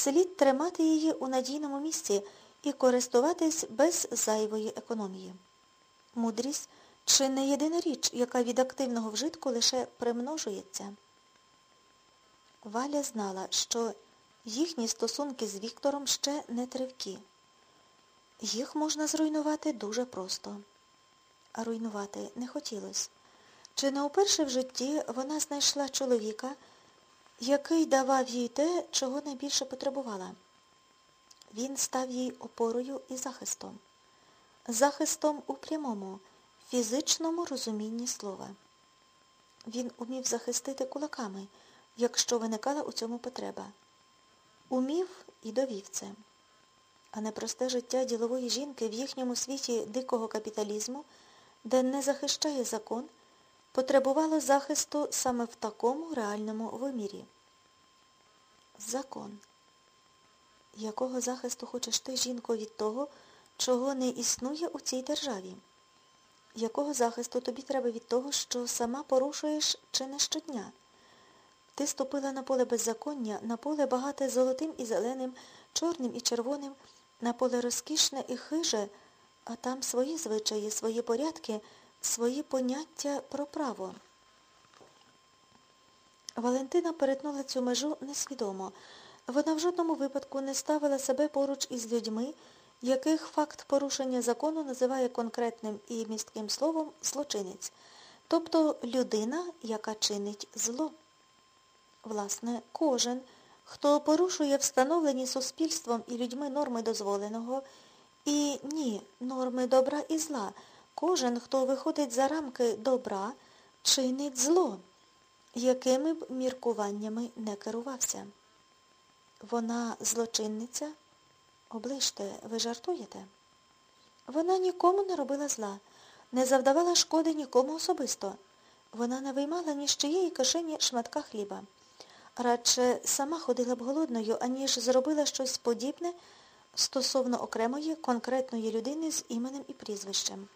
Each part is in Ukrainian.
слід тримати її у надійному місці і користуватись без зайвої економії. Мудрість чи не єдина річ, яка від активного вжитку лише примножується. Валя знала, що їхні стосунки з Віктором ще не тривкі. Їх можна зруйнувати дуже просто. А руйнувати не хотілося. Чи не уперше в житті вона знайшла чоловіка, який давав їй те, чого найбільше потребувала? Він став їй опорою і захистом. Захистом у прямому, фізичному розумінні слова. Він умів захистити кулаками, якщо виникала у цьому потреба. Умів і довів це. А непросте життя ділової жінки в їхньому світі дикого капіталізму, де не захищає закон, потребувало захисту саме в такому реальному вимірі. Закон. Якого захисту хочеш ти, жінко, від того, чого не існує у цій державі? Якого захисту тобі треба від того, що сама порушуєш чи не щодня? Ти ступила на поле беззаконня, на поле багате золотим і зеленим, чорним і червоним, на поле розкішне і хиже, а там свої звичаї, свої порядки, свої поняття про право. Валентина перетнула цю межу несвідомо. Вона в жодному випадку не ставила себе поруч із людьми, яких факт порушення закону називає конкретним і містким словом злочинець, тобто людина, яка чинить зло. Власне, кожен, хто порушує встановлені суспільством і людьми норми дозволеного, і ні, норми добра і зла, кожен, хто виходить за рамки добра, чинить зло, якими б міркуваннями не керувався. Вона злочинниця? Оближте, ви жартуєте? Вона нікому не робила зла, не завдавала шкоди нікому особисто. Вона не виймала ні з чиєї кишені шматка хліба. Радше сама ходила б голодною, аніж зробила щось подібне стосовно окремої конкретної людини з іменем і прізвищем.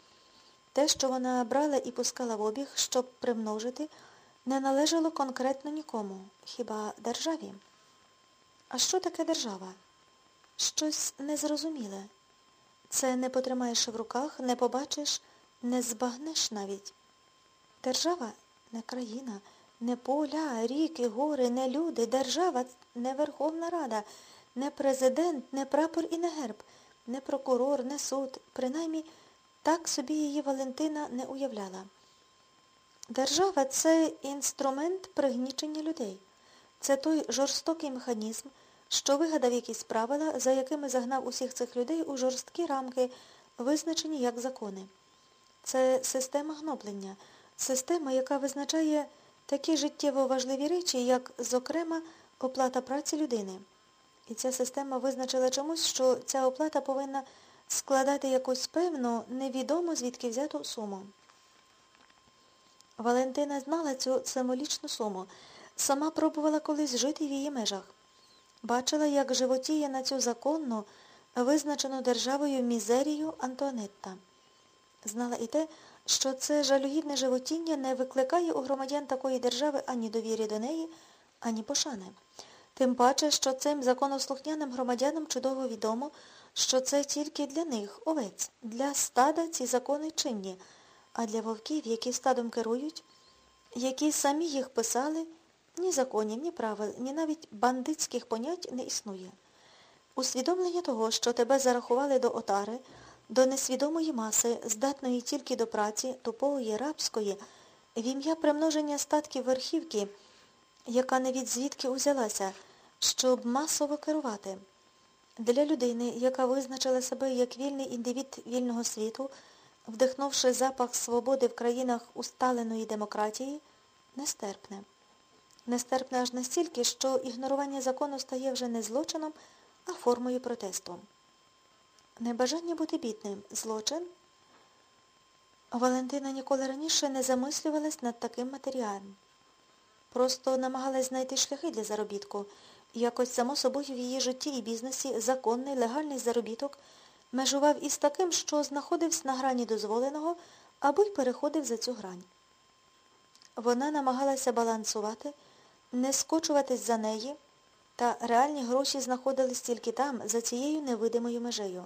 Те, що вона брала і пускала в обіг, щоб примножити, не належало конкретно нікому, хіба державі. А що таке держава? Щось незрозуміле. Це не потримаєш в руках, не побачиш, не збагнеш навіть. Держава не країна, не поля, ріки, гори, не люди. Держава не Верховна Рада, не президент, не прапор і не герб, не прокурор, не суд. Принаймні, так собі її Валентина не уявляла. Держава це інструмент пригнічення людей. Це той жорстокий механізм, що вигадав якісь правила, за якими загнав усіх цих людей у жорсткі рамки, визначені як закони. Це система гноблення, система, яка визначає такі життєво важливі речі, як, зокрема, оплата праці людини. І ця система визначила чомусь, що ця оплата повинна складати якусь певну, невідомо звідки взяту суму. Валентина знала цю символічну суму, сама пробувала колись жити в її межах. Бачила, як животіє на цю законну, визначену державою мізерію Антуанетта. Знала і те, що це жалюгідне животіння не викликає у громадян такої держави ані довіри до неї, ані пошани. Тим паче, що цим законослухняним громадянам чудово відомо, що це тільки для них, овець, для стада ці закони чинні, а для вовків, які стадом керують, які самі їх писали, ні законів, ні правил, ні навіть бандитських понять не існує. Усвідомлення того, що тебе зарахували до отари, до несвідомої маси, здатної тільки до праці, тупої, рабської, в ім'я примноження статків верхівки, яка не від звідки узялася, щоб масово керувати. Для людини, яка визначила себе як вільний індивід вільного світу, вдихнувши запах свободи в країнах усталеної демократії, нестерпне. Нестерпне аж настільки, що ігнорування закону стає вже не злочином, а формою протесту. Небажання бути бідним злочин? Валентина ніколи раніше не замислювалась над таким матеріалом. Просто намагалась знайти шляхи для заробітку. Якось само собою в її житті і бізнесі законний, легальний заробіток межував із таким, що знаходився на грані дозволеного або й переходив за цю грань. Вона намагалася балансувати, не скочуватись за неї, Та реальні гроші знаходились тільки там, за цією невидимою межею.